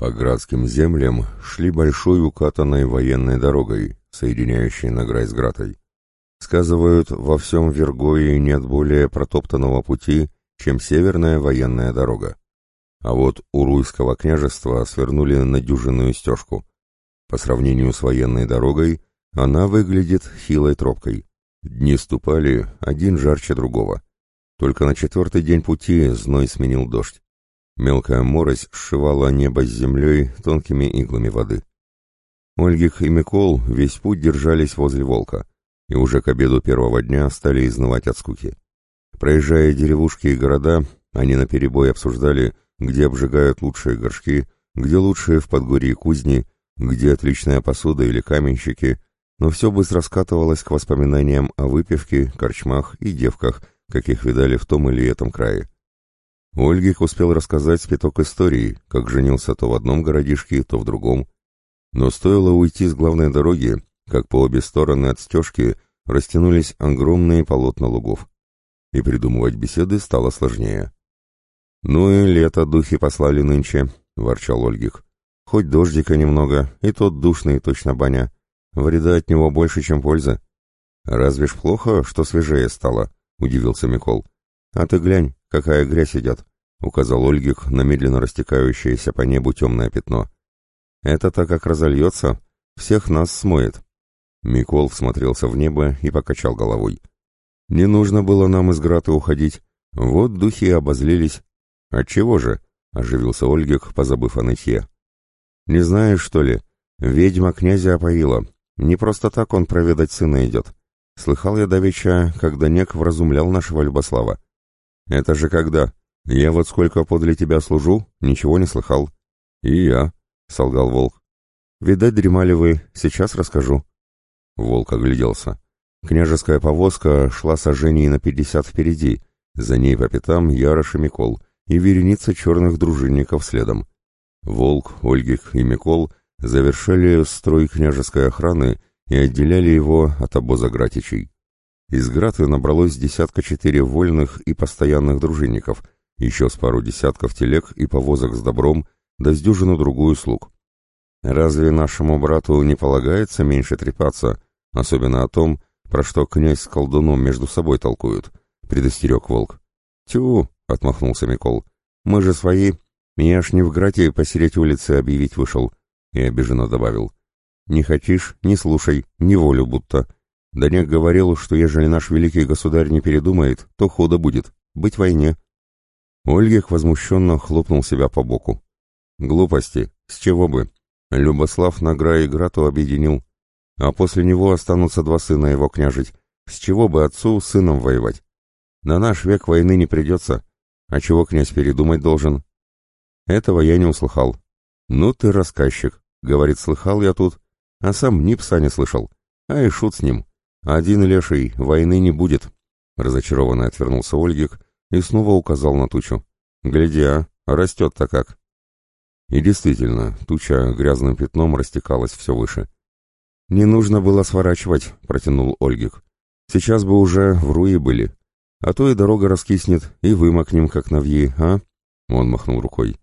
По градским землям шли большой укатанной военной дорогой, соединяющей Награй с Гратой. Сказывают, во всем Вергое нет более протоптанного пути, чем северная военная дорога. А вот у Руйского княжества свернули на дюжинную стежку. По сравнению с военной дорогой, она выглядит хилой тропкой. Дни ступали, один жарче другого. Только на четвертый день пути зной сменил дождь. Мелкая морось сшивала небо с землей тонкими иглами воды. Ольгих и Микол весь путь держались возле волка, и уже к обеду первого дня стали изнывать от скуки. Проезжая деревушки и города, они наперебой обсуждали, где обжигают лучшие горшки, где лучшие в подгорье кузни, где отличная посуда или каменщики, но все быстро скатывалось к воспоминаниям о выпивке, корчмах и девках, каких видали в том или этом крае. Ольгих успел рассказать спиток истории, как женился то в одном городишке, то в другом. Но стоило уйти с главной дороги, как по обе стороны от стежки растянулись огромные полотна лугов. И придумывать беседы стало сложнее. «Ну и лето духи послали нынче», — ворчал Ольгих. «Хоть дождика немного, и тот душный точно баня. Вреда от него больше, чем пользы». «Разве ж плохо, что свежее стало?» — удивился Микол. «А ты глянь, какая грязь идет», — указал Ольгих на медленно растекающееся по небу темное пятно. «Это-то как разольется, всех нас смоет». Микол всмотрелся в небо и покачал головой. «Не нужно было нам из Граты уходить. Вот духи и обозлились». «Отчего же?» — оживился Ольгих, позабыв о нытье. «Не знаешь, что ли? Ведьма князя опоила. Не просто так он проведать сына идет. Слыхал я давеча, когда нек вразумлял нашего Любослава. «Это же когда? Я вот сколько подле тебя служу, ничего не слыхал». «И я», — солгал волк. «Видать, дремали вы, сейчас расскажу». Волк огляделся. Княжеская повозка шла сожжений на пятьдесят впереди, за ней по пятам Ярош и Микол, и вереница черных дружинников следом. Волк, Ольгих и Микол завершали строй княжеской охраны и отделяли его от обоза Гратичей. Из Граты набралось десятка четыре вольных и постоянных дружинников, еще с пару десятков телег и повозок с добром, да с дюжину другую слуг. Разве нашему брату не полагается меньше трепаться, особенно о том, про что князь с колдуном между собой толкуют? предостерег волк. Тю, отмахнулся Микол. Мы же свои. Я ж не в Грате посереть улицы объявить вышел. И обиженно добавил. Не хочешь, не слушай, не волю будто. Данек говорил, что ежели наш великий государь не передумает, то худо будет, быть войне. Ольгих возмущенно хлопнул себя по боку. Глупости, с чего бы? Любослав Награ и Грату объединил, а после него останутся два сына его княжить. С чего бы отцу с сыном воевать? На наш век войны не придется. А чего князь передумать должен? Этого я не услыхал. Ну ты рассказчик, говорит, слыхал я тут, а сам ни пса не слышал. А и шут с ним. «Один леший, войны не будет», — разочарованно отвернулся Ольгик и снова указал на тучу. «Гляди, а, растет-то как». И действительно, туча грязным пятном растекалась все выше. «Не нужно было сворачивать», — протянул Ольгик. «Сейчас бы уже в Руи были. А то и дорога раскиснет, и вымокнем, как навьи, а?» Он махнул рукой.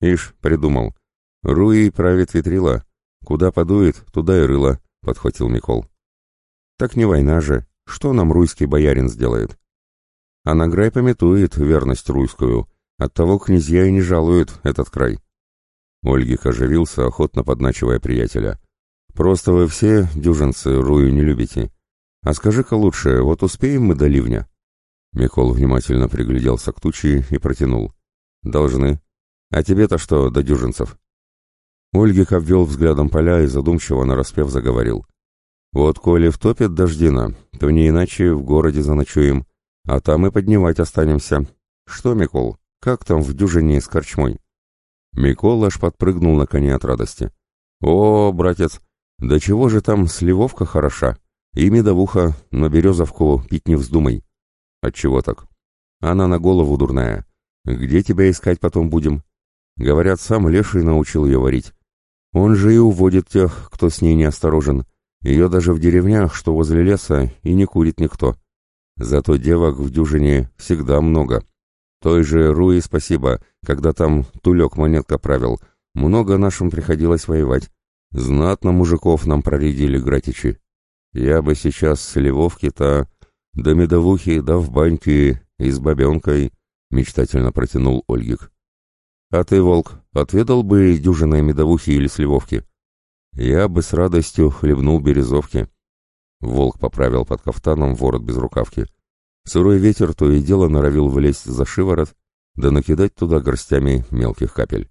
«Ишь, придумал. Руи правит ветрила. Куда подует, туда и рыло», — подхватил Микол. Так не война же. Что нам руйский боярин сделает? А Награй пометует верность руйскую. Оттого князья и не жалуют этот край. Ольгих оживился, охотно подначивая приятеля. «Просто вы все, дюжинцы, рую не любите. А скажи-ка лучше, вот успеем мы до ливня?» Микол внимательно пригляделся к тучи и протянул. «Должны. А тебе-то что, до дюжинцев?» Ольгих обвел взглядом поля и задумчиво нараспев заговорил. Вот коли втопит дождина, то не иначе в городе заночуем, а там и поднимать останемся. Что, Микол, как там в дюжине с корчмой?» Микол аж подпрыгнул на коне от радости. «О, братец, да чего же там сливовка хороша? И медовуха, но березовку пить не вздумай». «Отчего так?» «Она на голову дурная. Где тебя искать потом будем?» Говорят, сам Леший научил ее варить. Он же и уводит тех, кто с ней неосторожен. Ее даже в деревнях, что возле леса, и не курит никто. Зато девок в дюжине всегда много. Той же Руи спасибо, когда там Тулек монетка правил. много нашим приходилось воевать. Знатно мужиков нам проредили гратичи. Я бы сейчас с Львовки-то, да медовухи, да в баньке и с бабенкой, — мечтательно протянул Ольгик. А ты, Волк, отведал бы дюжиной медовухи или сливовки? Я бы с радостью хлебнул березовки. Волк поправил под кафтаном ворот без рукавки. Сырой ветер то и дело норовил влезть за шиворот, да накидать туда горстями мелких капель.